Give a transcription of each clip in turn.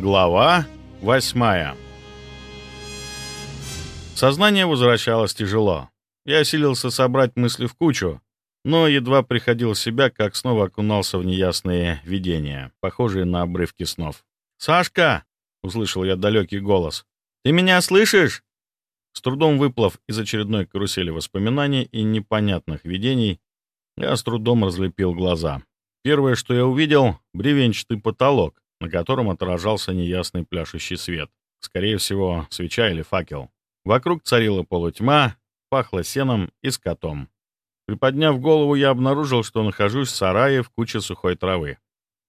Глава восьмая Сознание возвращалось тяжело. Я осилился собрать мысли в кучу, но едва приходил в себя, как снова окунался в неясные видения, похожие на обрывки снов. «Сашка!» — услышал я далекий голос. «Ты меня слышишь?» С трудом выплыв из очередной карусели воспоминаний и непонятных видений, я с трудом разлепил глаза. Первое, что я увидел — бревенчатый потолок, на котором отражался неясный пляшущий свет. Скорее всего, свеча или факел. Вокруг царила полутьма, пахло сеном и скотом. Приподняв голову, я обнаружил, что нахожусь в сарае в куче сухой травы.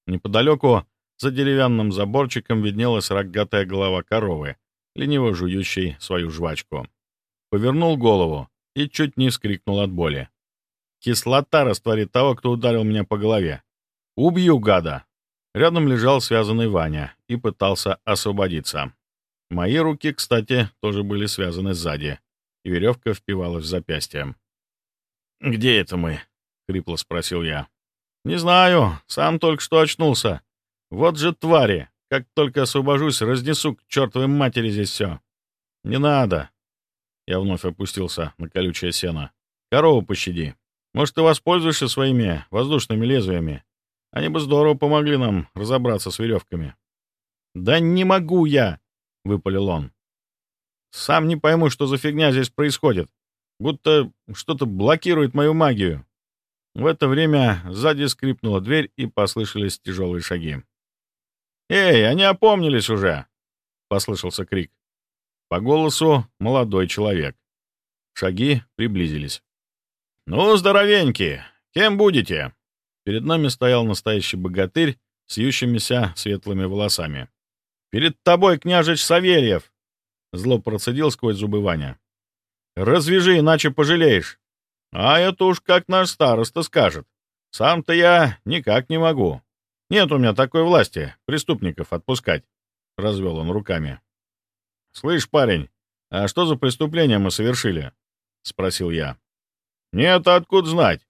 Неподалеку, за деревянным заборчиком, виднелась рогатая голова коровы, лениво жующей свою жвачку. Повернул голову и чуть не вскрикнул от боли. Кислота растворит того, кто ударил меня по голове. Убью гада! Рядом лежал связанный Ваня и пытался освободиться. Мои руки, кстати, тоже были связаны сзади, и веревка впивалась в запястье. «Где это мы?» — хрипло спросил я. «Не знаю, сам только что очнулся. Вот же твари! Как только освобожусь, разнесу к чертовой матери здесь все. Не надо!» Я вновь опустился на колючее сено. «Корову пощади. Может, ты воспользуешься своими воздушными лезвиями? Они бы здорово помогли нам разобраться с веревками. «Да не могу я!» — выпалил он. «Сам не пойму, что за фигня здесь происходит. Будто что-то блокирует мою магию». В это время сзади скрипнула дверь и послышались тяжелые шаги. «Эй, они опомнились уже!» — послышался крик. По голосу молодой человек. Шаги приблизились. «Ну, здоровенькие, кем будете?» Перед нами стоял настоящий богатырь с ющимися светлыми волосами. «Перед тобой, княжич Савельев!» Зло процедил сквозь зубы Ваня. «Развяжи, иначе пожалеешь. А это уж как наш староста скажет. Сам-то я никак не могу. Нет у меня такой власти преступников отпускать», — развел он руками. «Слышь, парень, а что за преступление мы совершили?» — спросил я. «Нет, откуда знать?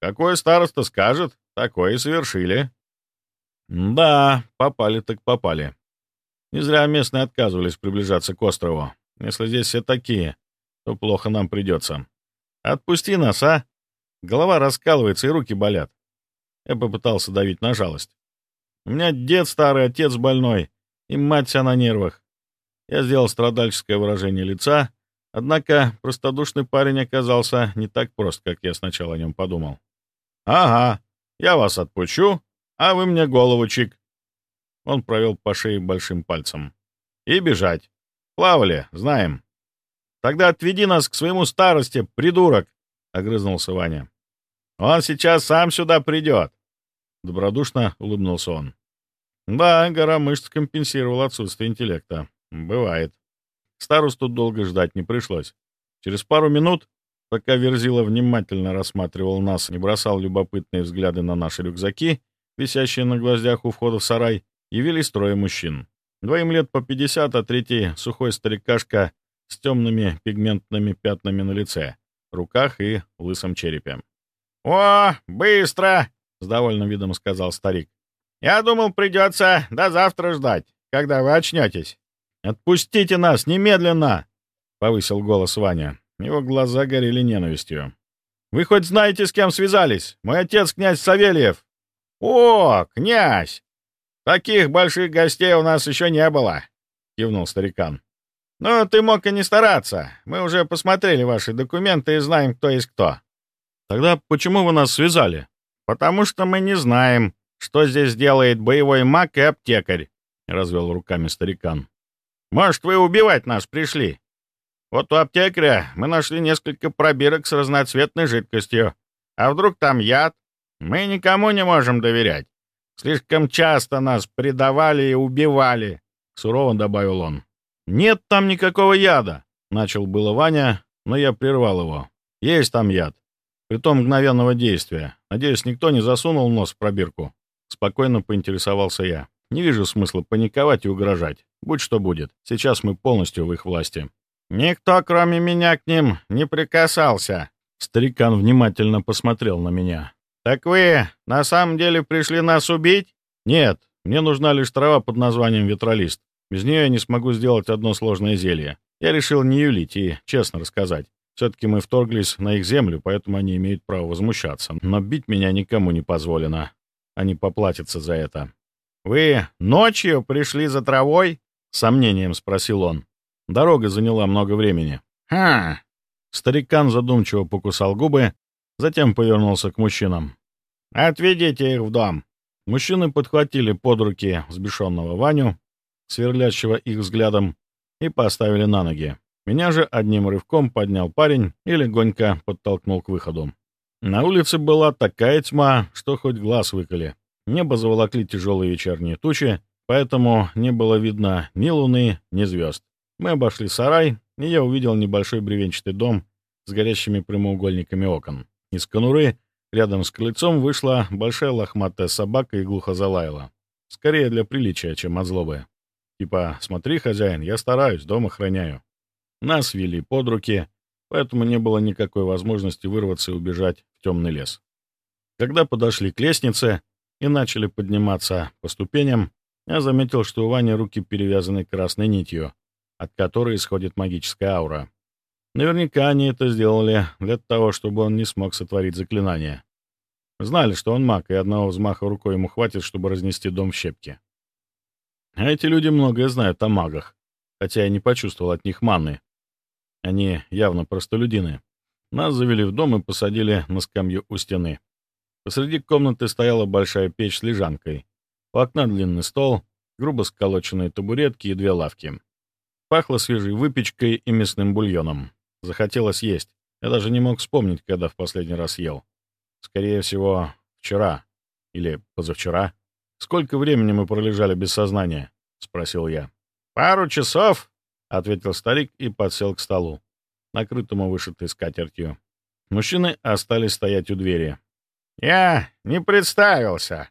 Какой староста скажет, такое и совершили. Да, попали так попали. Не зря местные отказывались приближаться к острову. Если здесь все такие, то плохо нам придется. Отпусти нас, а? Голова раскалывается и руки болят. Я попытался давить на жалость. У меня дед старый, отец больной, и мать вся на нервах. Я сделал страдальческое выражение лица, однако простодушный парень оказался не так прост, как я сначала о нем подумал. «Ага, я вас отпущу, а вы мне голову чик». Он провел по шее большим пальцем. «И бежать. Плавали, знаем». «Тогда отведи нас к своему старости, придурок!» — огрызнулся Ваня. «Он сейчас сам сюда придет!» Добродушно улыбнулся он. «Да, гора мышц компенсировала отсутствие интеллекта. Бывает. Старосту долго ждать не пришлось. Через пару минут Пока Верзила внимательно рассматривал нас и бросал любопытные взгляды на наши рюкзаки, висящие на гвоздях у входа в сарай, явились трое мужчин. Двоим лет по 50, а третий — сухой старикашка с темными пигментными пятнами на лице, руках и лысом черепе. «О, быстро!» — с довольным видом сказал старик. «Я думал, придется до завтра ждать, когда вы очнетесь». «Отпустите нас немедленно!» — повысил голос Ваня. Его глаза горели ненавистью. «Вы хоть знаете, с кем связались? Мой отец князь Савельев!» «О, князь! Таких больших гостей у нас еще не было!» — кивнул старикан. «Ну, ты мог и не стараться. Мы уже посмотрели ваши документы и знаем, кто есть кто». «Тогда почему вы нас связали?» «Потому что мы не знаем, что здесь делает боевой маг и аптекарь», — развел руками старикан. «Может, вы убивать нас пришли? Вот у аптекаря мы нашли несколько пробирок с разноцветной жидкостью. А вдруг там яд? Мы никому не можем доверять. Слишком часто нас предавали и убивали», — сурово добавил он. «Нет там никакого яда», — начал было Ваня, но я прервал его. «Есть там яд. Притом мгновенного действия. Надеюсь, никто не засунул нос в пробирку». Спокойно поинтересовался я. «Не вижу смысла паниковать и угрожать. Будь что будет. Сейчас мы полностью в их власти». «Никто, кроме меня, к ним не прикасался». Старикан внимательно посмотрел на меня. «Так вы на самом деле пришли нас убить?» «Нет, Мне нужна лишь трава под названием ветролист. Без нее я не смогу сделать одно сложное зелье. Я решил не юлить и честно рассказать. Все-таки мы вторглись на их землю, поэтому они имеют право возмущаться. Но бить меня никому не позволено. Они поплатятся за это. «Вы ночью пришли за травой?» — сомнением спросил он. Дорога заняла много времени. «Ха!» Старикан задумчиво покусал губы, затем повернулся к мужчинам. «Отведите их в дом!» Мужчины подхватили под руки взбешенного Ваню, сверлящего их взглядом, и поставили на ноги. Меня же одним рывком поднял парень и легонько подтолкнул к выходу. На улице была такая тьма, что хоть глаз выколи. Небо заволокли тяжелые вечерние тучи, поэтому не было видно ни луны, ни звезд. Мы обошли сарай, и я увидел небольшой бревенчатый дом с горящими прямоугольниками окон. Из конуры рядом с крыльцом вышла большая лохматая собака и глухо залаяла. Скорее для приличия, чем от злобы. Типа, смотри, хозяин, я стараюсь, дом охраняю. Нас вели под руки, поэтому не было никакой возможности вырваться и убежать в темный лес. Когда подошли к лестнице и начали подниматься по ступеням, я заметил, что у Вани руки перевязаны красной нитью, от которой исходит магическая аура. Наверняка они это сделали для того, чтобы он не смог сотворить заклинание. Знали, что он маг, и одного взмаха рукой ему хватит, чтобы разнести дом в щепки. А эти люди многое знают о магах, хотя я не почувствовал от них маны. Они явно простолюдины. Нас завели в дом и посадили на скамью у стены. Посреди комнаты стояла большая печь с лежанкой. У окна длинный стол, грубо сколоченные табуретки и две лавки. Пахло свежей выпечкой и мясным бульоном. Захотелось есть. Я даже не мог вспомнить, когда в последний раз ел. Скорее всего, вчера. Или позавчера. «Сколько времени мы пролежали без сознания?» — спросил я. «Пару часов», — ответил старик и подсел к столу, накрытому вышитой скатертью. Мужчины остались стоять у двери. «Я не представился.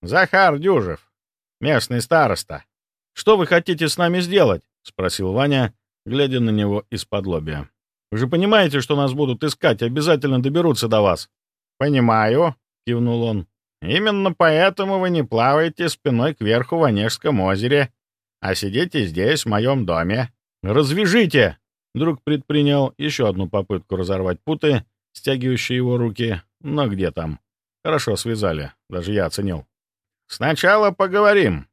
Захар Дюжев, местный староста». «Что вы хотите с нами сделать?» — спросил Ваня, глядя на него из-под лобья. «Вы же понимаете, что нас будут искать обязательно доберутся до вас?» «Понимаю», — кивнул он. Именно поэтому вы не плаваете спиной кверху в Онежском озере, а сидите здесь, в моем доме. Развяжите!» Друг предпринял еще одну попытку разорвать путы, стягивающие его руки. Но где там? Хорошо связали, даже я оценил. «Сначала поговорим.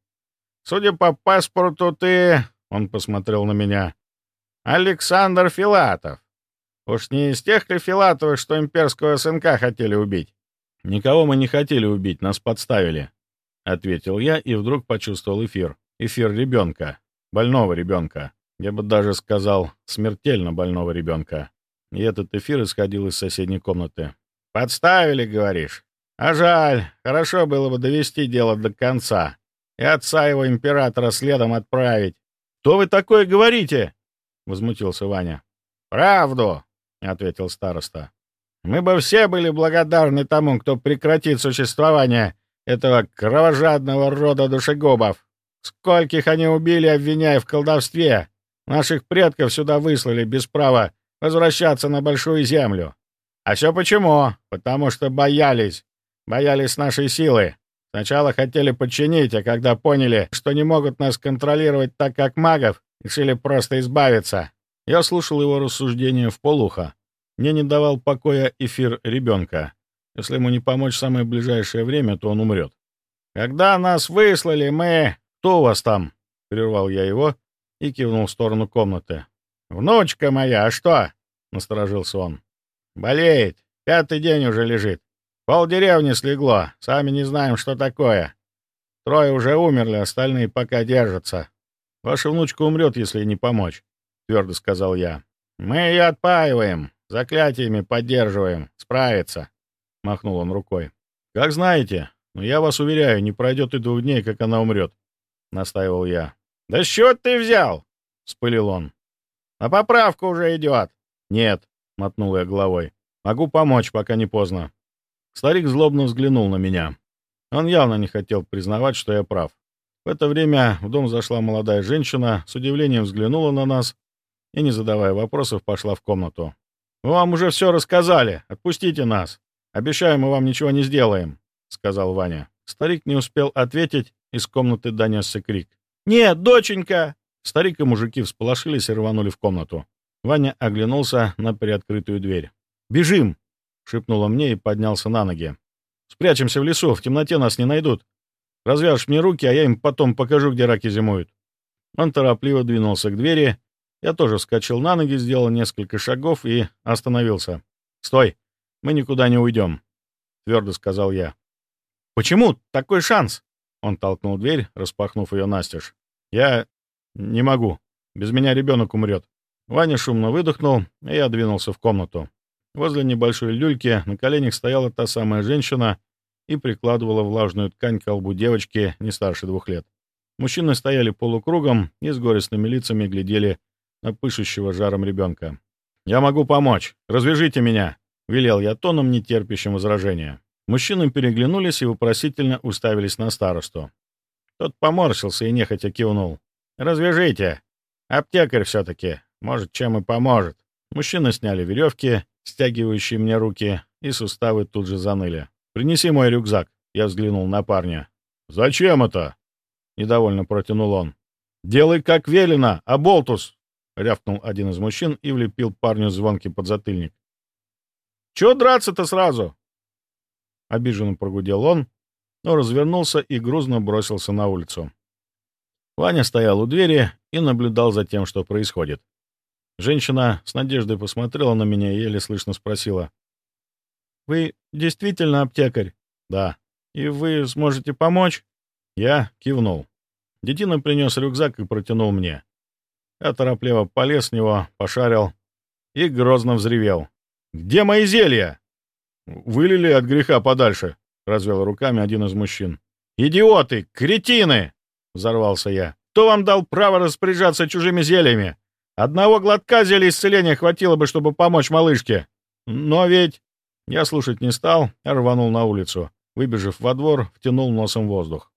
Судя по паспорту, ты...» — он посмотрел на меня. «Александр Филатов. Уж не из тех ли Филатовых, что имперского сынка хотели убить?» «Никого мы не хотели убить, нас подставили», — ответил я и вдруг почувствовал эфир. Эфир ребенка. Больного ребенка. Я бы даже сказал, смертельно больного ребенка. И этот эфир исходил из соседней комнаты. «Подставили, говоришь? А жаль, хорошо было бы довести дело до конца и отца его императора следом отправить». «Что вы такое говорите?» — возмутился Ваня. «Правду», — ответил староста. Мы бы все были благодарны тому, кто прекратит существование этого кровожадного рода душегубов. Скольких они убили, обвиняя в колдовстве. Наших предков сюда выслали без права возвращаться на Большую Землю. А все почему? Потому что боялись. Боялись нашей силы. Сначала хотели подчинить, а когда поняли, что не могут нас контролировать так, как магов, решили просто избавиться. Я слушал его рассуждения в полухо, мне не давал покоя эфир ребенка. Если ему не помочь в самое ближайшее время, то он умрет. «Когда нас выслали, мы...» «Кто у вас там?» — прервал я его и кивнул в сторону комнаты. «Внучка моя, а что?» — насторожился он. «Болеет. Пятый день уже лежит. Пол деревни слегло. Сами не знаем, что такое. Трое уже умерли, остальные пока держатся. Ваша внучка умрет, если не помочь», — твердо сказал я. «Мы ее отпаиваем. Заклятиями поддерживаем. Справится. Махнул он рукой. Как знаете, но я вас уверяю, не пройдет и двух дней, как она умрет. Настаивал я. Да с чего ты взял? Вспылил он. На поправку уже идет. Нет, мотнул я головой. Могу помочь, пока не поздно. Старик злобно взглянул на меня. Он явно не хотел признавать, что я прав. В это время в дом зашла молодая женщина, с удивлением взглянула на нас и, не задавая вопросов, пошла в комнату. «Мы вам уже все рассказали. Отпустите нас. Обещаю, мы вам ничего не сделаем», — сказал Ваня. Старик не успел ответить, из комнаты донесся крик. «Нет, доченька!» Старик и мужики всполошились и рванули в комнату. Ваня оглянулся на приоткрытую дверь. «Бежим!» — шепнула мне и поднялся на ноги. «Спрячемся в лесу, в темноте нас не найдут. Развяжешь мне руки, а я им потом покажу, где раки зимуют». Он торопливо двинулся к двери. Я тоже вскочил на ноги, сделал несколько шагов и остановился. «Стой! Мы никуда не уйдем», — твердо сказал я. «Почему такой шанс?» Он толкнул дверь, распахнув ее настежь. «Я не могу. Без меня ребенок умрет». Ваня шумно выдохнул, и я двинулся в комнату. Возле небольшой люльки на коленях стояла та самая женщина и прикладывала влажную ткань к колбу девочки не старше двух лет. Мужчины стояли полукругом и с горестными лицами глядели на пышущего жаром ребенка. «Я могу помочь. Развяжите меня!» — велел я тоном, не терпящим возражения. Мужчины переглянулись и вопросительно уставились на старосту. Тот поморщился и нехотя кивнул. «Развяжите! Аптекарь все-таки. Может, чем и поможет». Мужчины сняли веревки, стягивающие мне руки, и суставы тут же заныли. «Принеси мой рюкзак», — я взглянул на парня. «Зачем это?» — недовольно протянул он. «Делай как велено, аболтус!» — рявкнул один из мужчин и влепил парню звонкий подзатыльник. «Чего драться-то сразу?» Обиженно прогудел он, но развернулся и грузно бросился на улицу. Ваня стоял у двери и наблюдал за тем, что происходит. Женщина с надеждой посмотрела на меня и еле слышно спросила. «Вы действительно аптекарь?» «Да». «И вы сможете помочь?» Я кивнул. Детина принес рюкзак и протянул мне. Я торопливо полез в него, пошарил и грозно взревел. «Где мои зелья?» «Вылили от греха подальше», — развел руками один из мужчин. «Идиоты! Кретины!» — взорвался я. «Кто вам дал право распоряжаться чужими зельями? Одного глотка зелья исцеления хватило бы, чтобы помочь малышке. Но ведь...» Я слушать не стал, а рванул на улицу. Выбежав во двор, втянул носом воздух.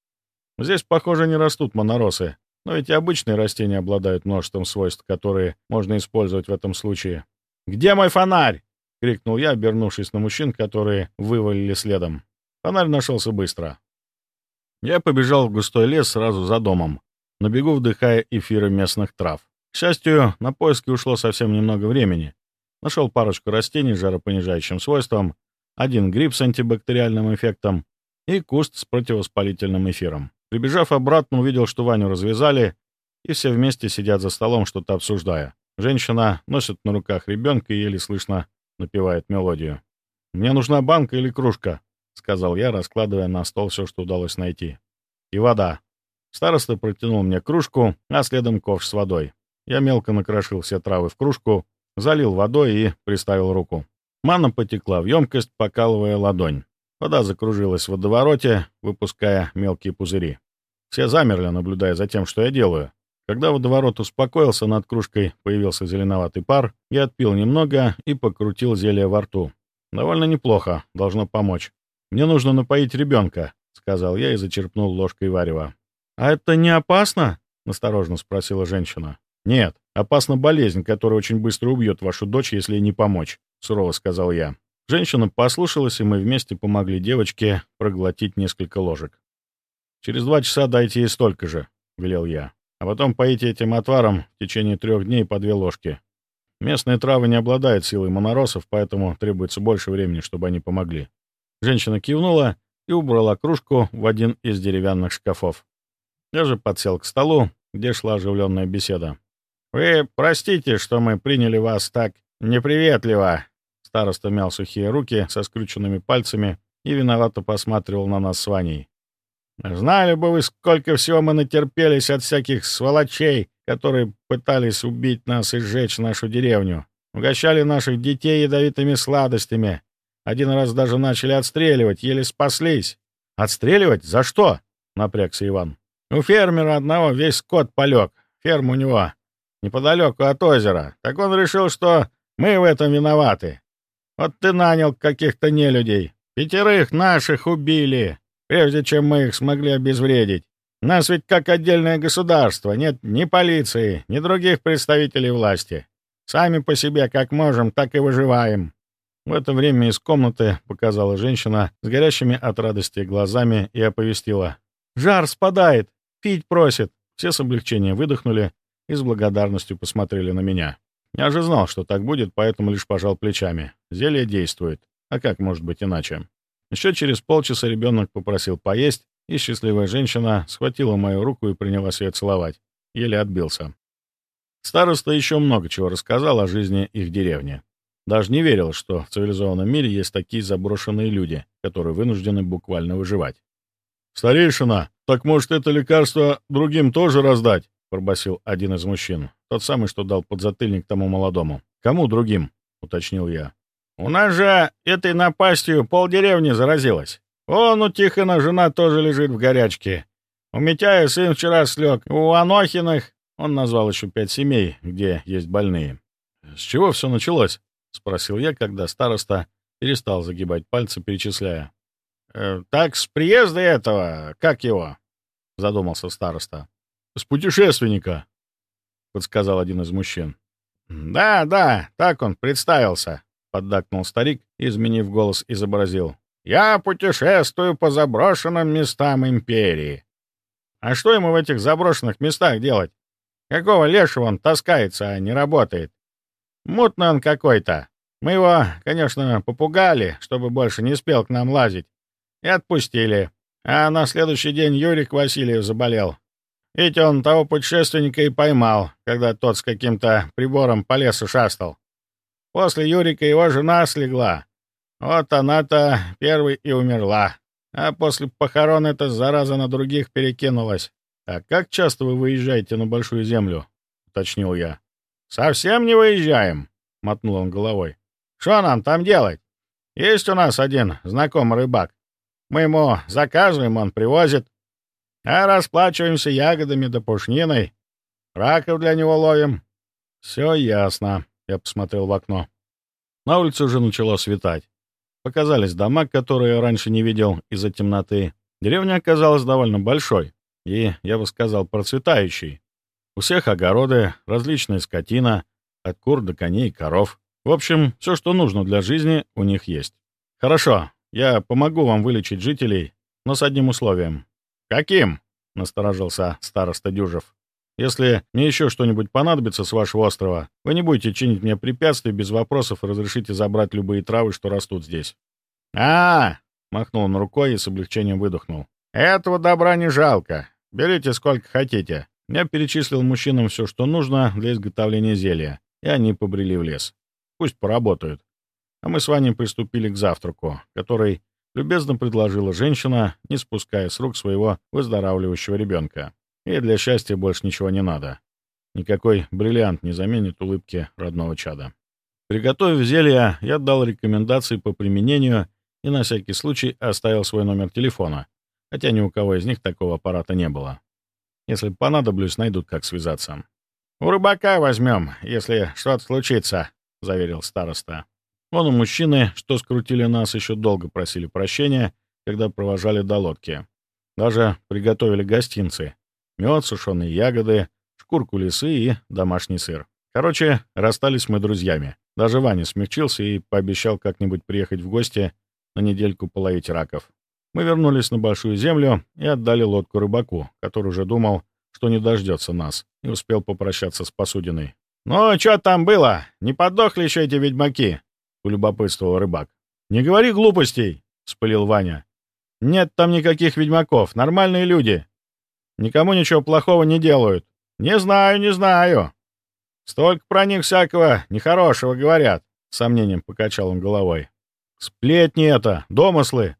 Здесь, похоже, не растут моноросы. Но ведь и обычные растения обладают множеством свойств, которые можно использовать в этом случае. «Где мой фонарь?» — крикнул я, обернувшись на мужчин, которые вывалили следом. Фонарь нашелся быстро. Я побежал в густой лес сразу за домом, на бегу вдыхая эфиры местных трав. К счастью, на поиски ушло совсем немного времени. Нашел парочку растений с жаропонижающим свойством, один гриб с антибактериальным эффектом и куст с противовоспалительным эфиром. Прибежав обратно, увидел, что Ваню развязали, и все вместе сидят за столом, что-то обсуждая. Женщина носит на руках ребенка и еле слышно напевает мелодию. «Мне нужна банка или кружка», — сказал я, раскладывая на стол все, что удалось найти. «И вода». Староста протянул мне кружку, а следом ковш с водой. Я мелко накрошил все травы в кружку, залил водой и приставил руку. Манна потекла в емкость, покалывая ладонь. Вода закружилась в водовороте, выпуская мелкие пузыри. Все замерли, наблюдая за тем, что я делаю. Когда водоворот успокоился, над кружкой появился зеленоватый пар, я отпил немного и покрутил зелье во рту. Довольно неплохо, должно помочь. «Мне нужно напоить ребенка», — сказал я и зачерпнул ложкой варева. «А это не опасно?» — насторожно спросила женщина. «Нет, опасна болезнь, которая очень быстро убьет вашу дочь, если не помочь», — сурово сказал я. Женщина послушалась, и мы вместе помогли девочке проглотить несколько ложек. «Через два часа дайте ей столько же», — велел я. «А потом поите этим отваром в течение трех дней по две ложки. Местные травы не обладают силой моноросов, поэтому требуется больше времени, чтобы они помогли». Женщина кивнула и убрала кружку в один из деревянных шкафов. Я же подсел к столу, где шла оживленная беседа. «Вы простите, что мы приняли вас так неприветливо», Староста мял сухие руки со скрюченными пальцами и виновато посматривал на нас с Ваней. «Знали бы вы, сколько всего мы натерпелись от всяких сволочей, которые пытались убить нас и сжечь нашу деревню. Угощали наших детей ядовитыми сладостями. Один раз даже начали отстреливать, еле спаслись». «Отстреливать? За что?» — напрягся Иван. «У фермера одного весь скот полег. Ферма у него неподалеку от озера. Так он решил, что мы в этом виноваты. Вот ты нанял каких-то нелюдей. Пятерых наших убили, прежде чем мы их смогли обезвредить. Нас ведь как отдельное государство, нет ни полиции, ни других представителей власти. Сами по себе как можем, так и выживаем. В это время из комнаты показала женщина с горящими от радости глазами и оповестила. «Жар спадает! Пить просит!» Все с облегчением выдохнули и с благодарностью посмотрели на меня. Я же знал, что так будет, поэтому лишь пожал плечами. Зелье действует. А как может быть иначе? Еще через полчаса ребенок попросил поесть, и счастливая женщина схватила мою руку и принялась ее целовать. Еле отбился. Староста еще много чего рассказал о жизни их деревни. Даже не верил, что в цивилизованном мире есть такие заброшенные люди, которые вынуждены буквально выживать. «Старейшина, так может это лекарство другим тоже раздать?» — пробасил один из мужчин. Тот самый, что дал подзатыльник тому молодому. «Кому другим?» — уточнил я. «У нас же этой напастью полдеревни заразилась. Вон у Тихона жена тоже лежит в горячке. У Митяя сын вчера слег. У Анохиных...» Он назвал еще пять семей, где есть больные. «С чего все началось?» — спросил я, когда староста перестал загибать пальцы, перечисляя. «Э, «Так, с приезда этого, как его?» — задумался староста. «С путешественника», — подсказал один из мужчин. «Да, да, так он представился», — поддакнул старик, изменив голос, изобразил. «Я путешествую по заброшенным местам империи». «А что ему в этих заброшенных местах делать? Какого лешего он таскается, а не работает? Мутный он какой-то. Мы его, конечно, попугали, чтобы больше не спел к нам лазить, и отпустили. А на следующий день Юрик Васильев заболел. Ведь он того путешественника и поймал, когда тот с каким-то прибором по лесу шастал. После Юрика его жена слегла. Вот она-то первой и умерла. А после похорон эта зараза на других перекинулась. «А как часто вы выезжаете на Большую Землю?» — уточнил я. «Совсем не выезжаем», — мотнул он головой. «Что нам там делать? Есть у нас один знакомый рыбак. Мы ему заказываем, он привозит. А расплачиваемся ягодами да пушниной. Раков для него ловим». «Все ясно», — я посмотрел в окно. На улице уже начало светать. Показались дома, которые я раньше не видел из-за темноты. Деревня оказалась довольно большой и, я бы сказал, процветающей. У всех огороды, различная скотина, от кур до коней и коров. В общем, все, что нужно для жизни, у них есть. Хорошо, я помогу вам вылечить жителей, но с одним условием. Каким? Насторожился староста Дюжев. Если мне еще что-нибудь понадобится с вашего острова, вы не будете чинить мне препятствий без вопросов и разрешите забрать любые травы, что растут здесь. а, -а, -а махнул он рукой и с облегчением выдохнул. «Этого добра не жалко. Берите сколько хотите. Я перечислил мужчинам все, что нужно для изготовления зелья, и они побрели в лес. Пусть поработают. А мы с Ваней приступили к завтраку, который любезно предложила женщина, не спуская с рук своего выздоравливающего ребенка. И для счастья больше ничего не надо. Никакой бриллиант не заменит улыбки родного чада. Приготовив зелье, я дал рекомендации по применению и на всякий случай оставил свой номер телефона, хотя ни у кого из них такого аппарата не было. Если понадоблюсь, найдут, как связаться. «У рыбака возьмем, если что-то случится», — заверил староста. Вон у мужчины, что скрутили нас, еще долго просили прощения, когда провожали до лодки. Даже приготовили гостинцы. Мед, сушеные ягоды, шкурку лисы и домашний сыр. Короче, расстались мы друзьями. Даже Ваня смягчился и пообещал как-нибудь приехать в гости на недельку половить раков. Мы вернулись на Большую Землю и отдали лодку рыбаку, который уже думал, что не дождется нас, и успел попрощаться с посудиной. «Ну, что там было? Не подохли еще эти ведьмаки?» — улюбопытствовал рыбак. «Не говори глупостей!» — спылил Ваня. «Нет там никаких ведьмаков, нормальные люди. Никому ничего плохого не делают. Не знаю, не знаю. Столько про них всякого нехорошего говорят», — сомнением покачал он головой. «Сплетни это, домыслы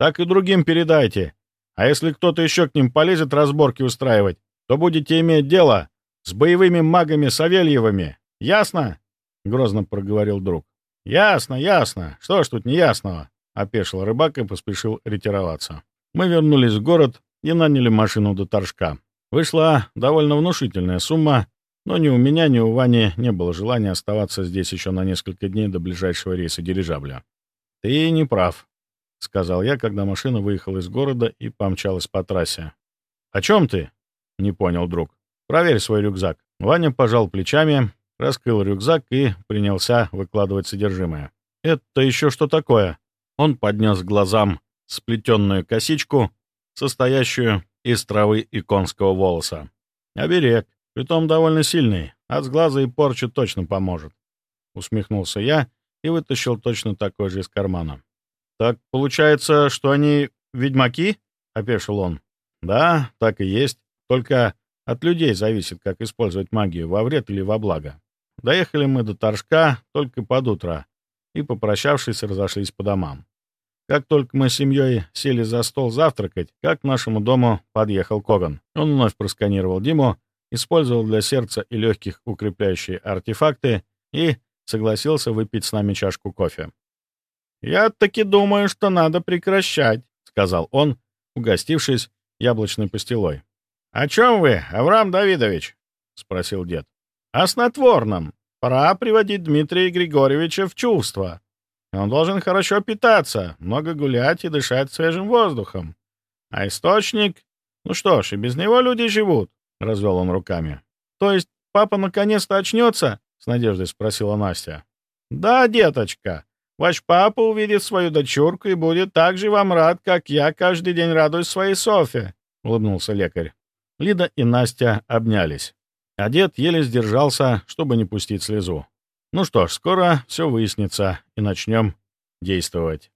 так и другим передайте. А если кто-то еще к ним полезет разборки устраивать, то будете иметь дело с боевыми магами Савельевыми. Ясно?» — грозно проговорил друг. «Ясно, ясно. Что ж тут неясного?» — опешил рыбак и поспешил ретироваться. Мы вернулись в город и наняли машину до Торжка. Вышла довольно внушительная сумма, но ни у меня, ни у Вани не было желания оставаться здесь еще на несколько дней до ближайшего рейса дирижабля. «Ты не прав», — сказал я, когда машина выехала из города и помчалась по трассе. «О чем ты?» — не понял друг. «Проверь свой рюкзак». Ваня пожал плечами, раскрыл рюкзак и принялся выкладывать содержимое. Это еще что такое? Он поднес к глазам сплетенную косичку, состоящую из травы и конского волоса. Оберег, притом довольно сильный, от сглаза и порчи точно поможет. Усмехнулся я и вытащил точно такой же из кармана. «Так получается, что они ведьмаки?» — опешил он. «Да, так и есть. Только от людей зависит, как использовать магию, во вред или во благо. Доехали мы до Торжка только под утро и, попрощавшись, разошлись по домам. Как только мы с семьей сели за стол завтракать, как к нашему дому подъехал Коган. Он вновь просканировал Диму, использовал для сердца и легких укрепляющие артефакты и согласился выпить с нами чашку кофе. «Я таки думаю, что надо прекращать», — сказал он, угостившись яблочной пастилой. «О чем вы, Авраам Давидович?» — спросил дед. «О снотворном. Пора приводить Дмитрия Григорьевича в чувство. Он должен хорошо питаться, много гулять и дышать свежим воздухом. А источник... Ну что ж, и без него люди живут», — развел он руками. «То есть папа наконец-то очнется?» — с надеждой спросила Настя. «Да, деточка. Ваш папа увидит свою дочурку и будет так же вам рад, как я каждый день радуюсь своей Софе», — улыбнулся лекарь. Лида и Настя обнялись. А дед еле сдержался, чтобы не пустить слезу. Ну что ж, скоро все выяснится, и начнем действовать.